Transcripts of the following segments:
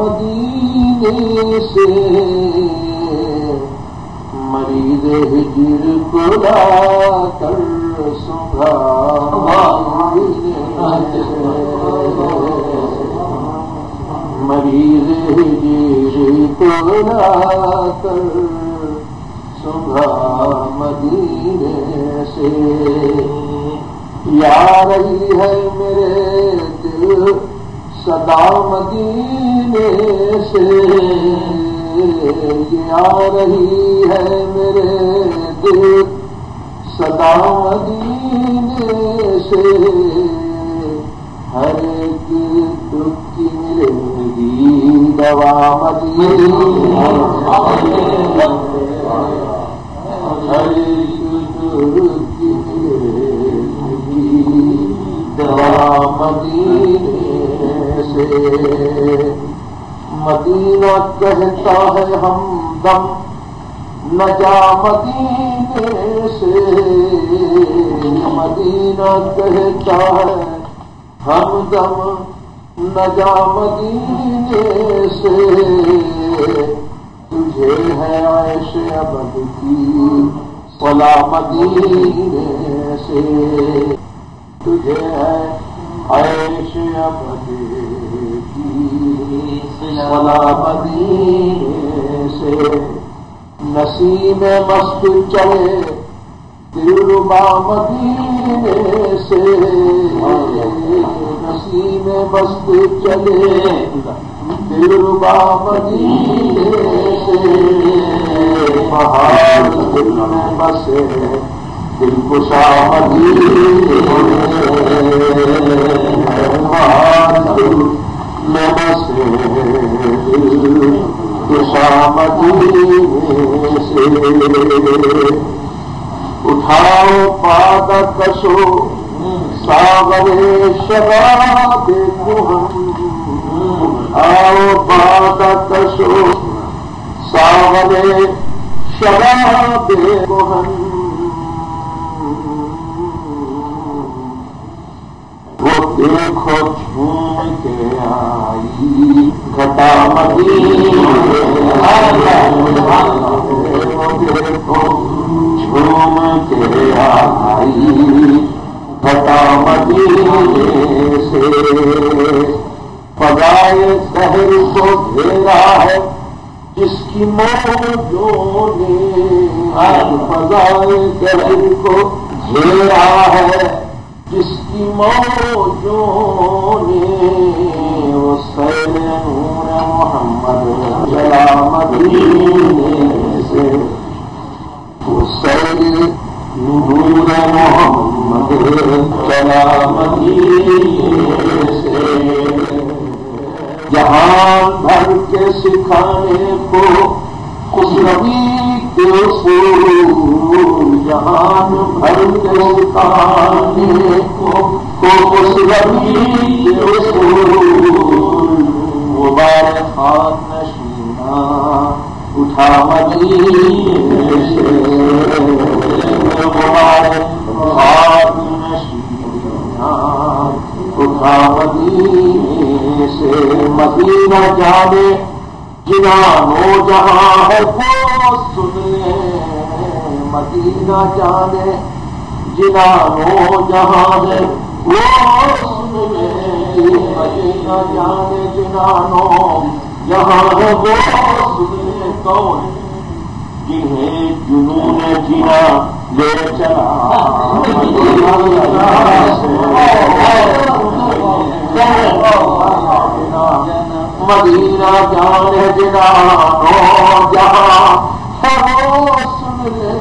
مدینے سے مریض ہجر کو لا کر سنگا مریض ہجر کو لا کر سنگا مدینے سے۔ یا رہی ہے میرے دل، صدا مدینے سے۔ آ رہی ہے میرے دل، صدا مدینے سے۔ ہر ایک دکھ گی دوا مدینے مدینے سے مدینہ کہتا ہے ہم دم نجا مدینے سے مدینہ کہتا ہے ہم دم نجا مدینے سے تجھے ہے عیش ابد کی فلا مدینے سے تجھے ہے عیش ابد کی فلا مدینے سے نسیم مست چلے دلربا مدینے سے نسیم مست چلے دلربا مدینے سے بہار دل میں بسے دل کشا مدینے بہار دل میں بسے دل کشا مدینے سے اٹھاؤ پاد کشو ساگر شراب اٹھاؤ پاد کشو ساگر شراب ہم دیکھو جھوم کے آئی گھٹا دیکھو جھوم کے آئی گھٹا مدینے سے پگائے شہر کو گھیرا ہے جس کی موجوں نے پگائے شہر کو گھیرا ہے۔ جس کی موجوں نے وہ نور محمد جلا مدینے سے وہ نور محمد جلا مدینے سے۔ جہان بھر کے سکھانے کو خوش ربی کے اصول جہان بھر کے سکھانے کو خوش ربی کے اصول وہ خان نشینا اٹھا مدینے سے وہ بار خان نشینا اٹھا مدینے سے مدینہ جانے جنا جنانو جہاں ہے وہ سن لے مدینہ جانے جنانو جہاں ہے وہ مدینہ جانے جنانو جہاں ہے وہ سن کون؟ جنہیں جنون جنا لے چلا۔ مدینہ جان جنانو جہاں ہے وہ سن لے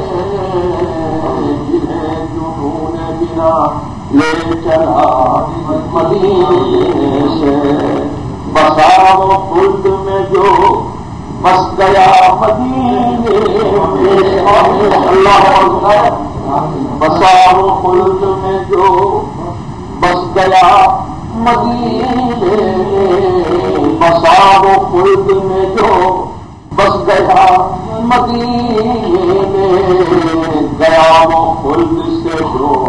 جنہیں لے چلا مدینے سے بسا وہ خلد میں جو بس گیا مدینے میں اللہ بسا وہ خلد میں جو بس گیا مدینے میں جو بس گیا گیا وہ خلد جو گیا مدینے گیا وہ خلد سے جو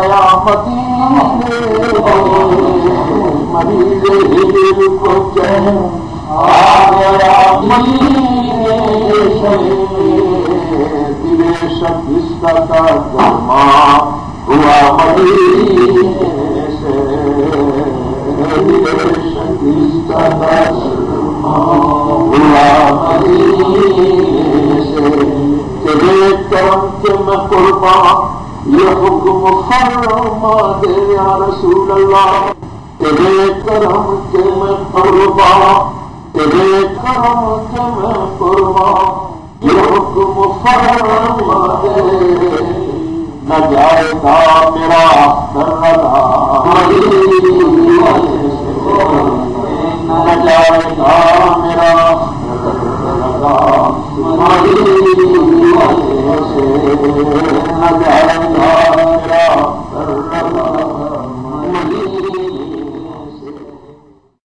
گیا مدینے کو چلے آ گیا مدینے دل شکست کا گرما ہوا مدینے سے دل شکست کا گرما ہوا مدینے سے تیرے کرم کے میں قربان یہ حکم فرما دے یا رسول اللہ تیرے کرم کے میں قربان تیرے کرم کے میں قربان یہ حکم فرما دے نہ جائے گا میرا دردا نہ جائے گا میرا دردا